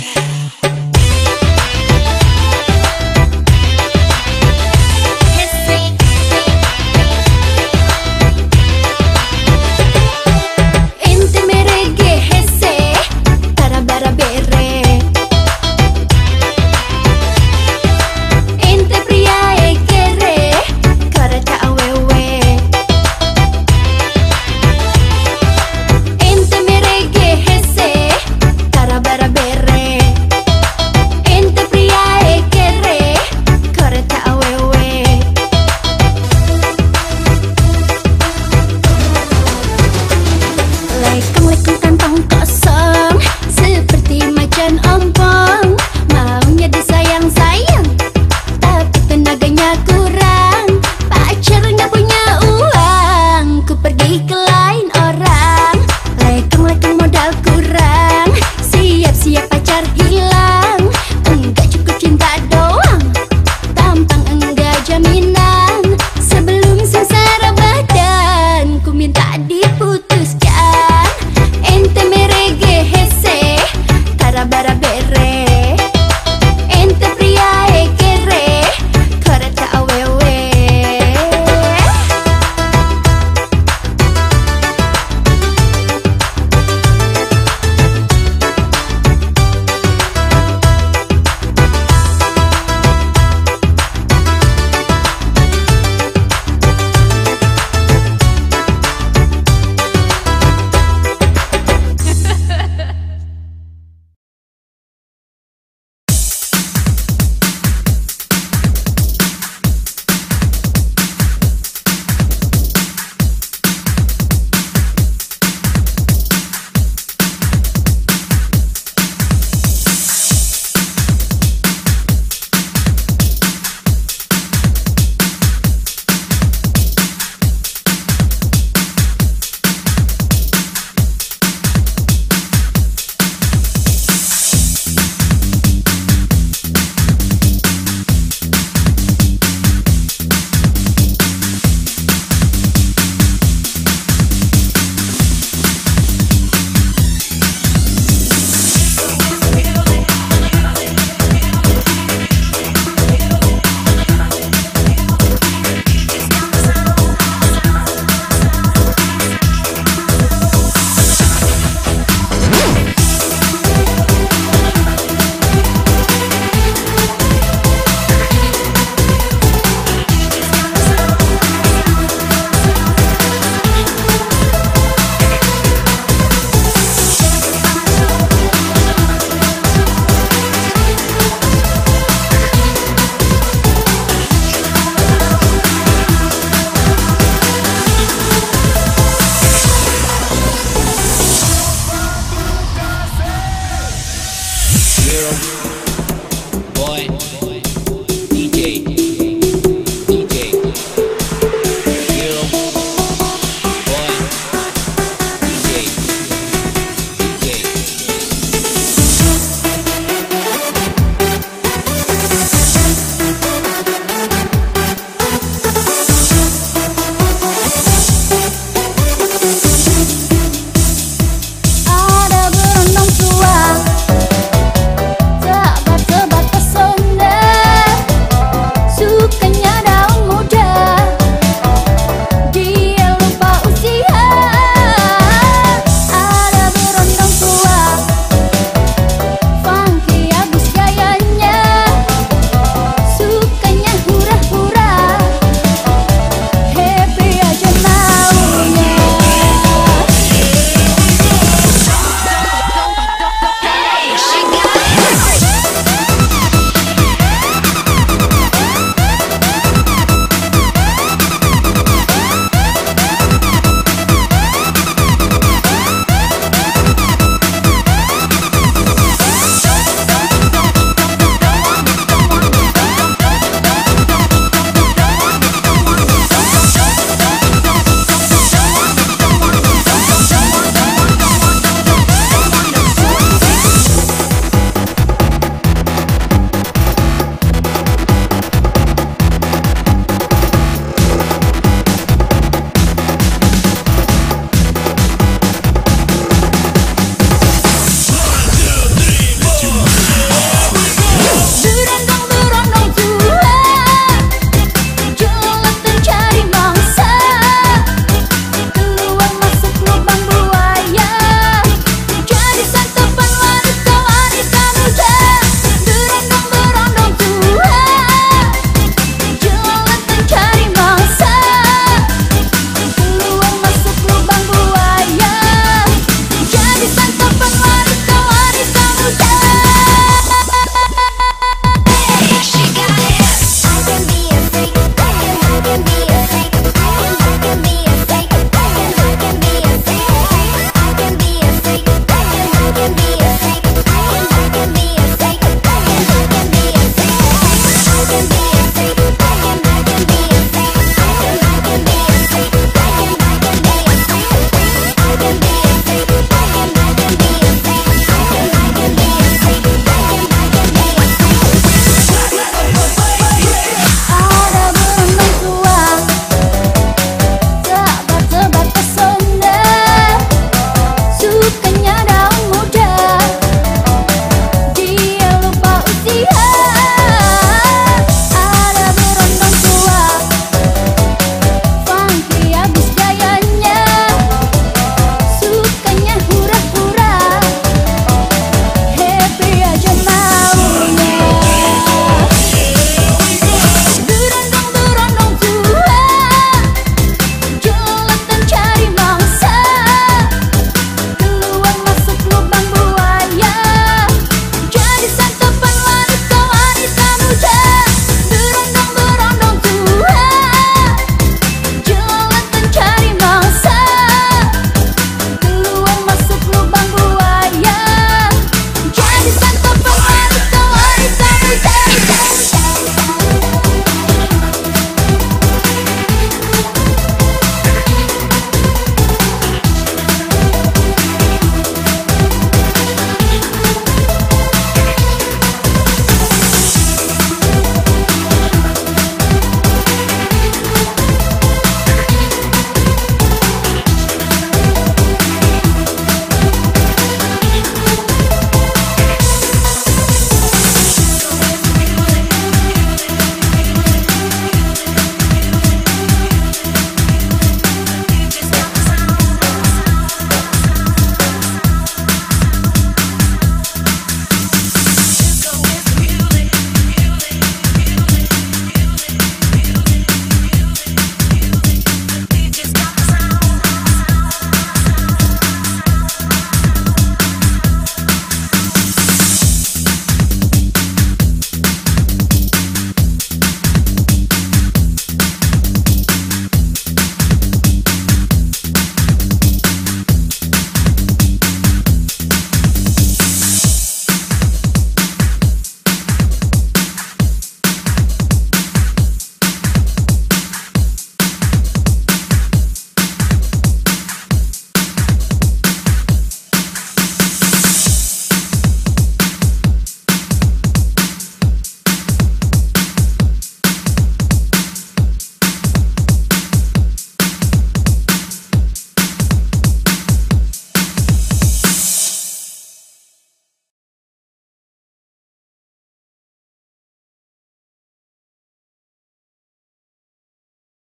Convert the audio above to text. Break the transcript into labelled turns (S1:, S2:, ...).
S1: Yeah.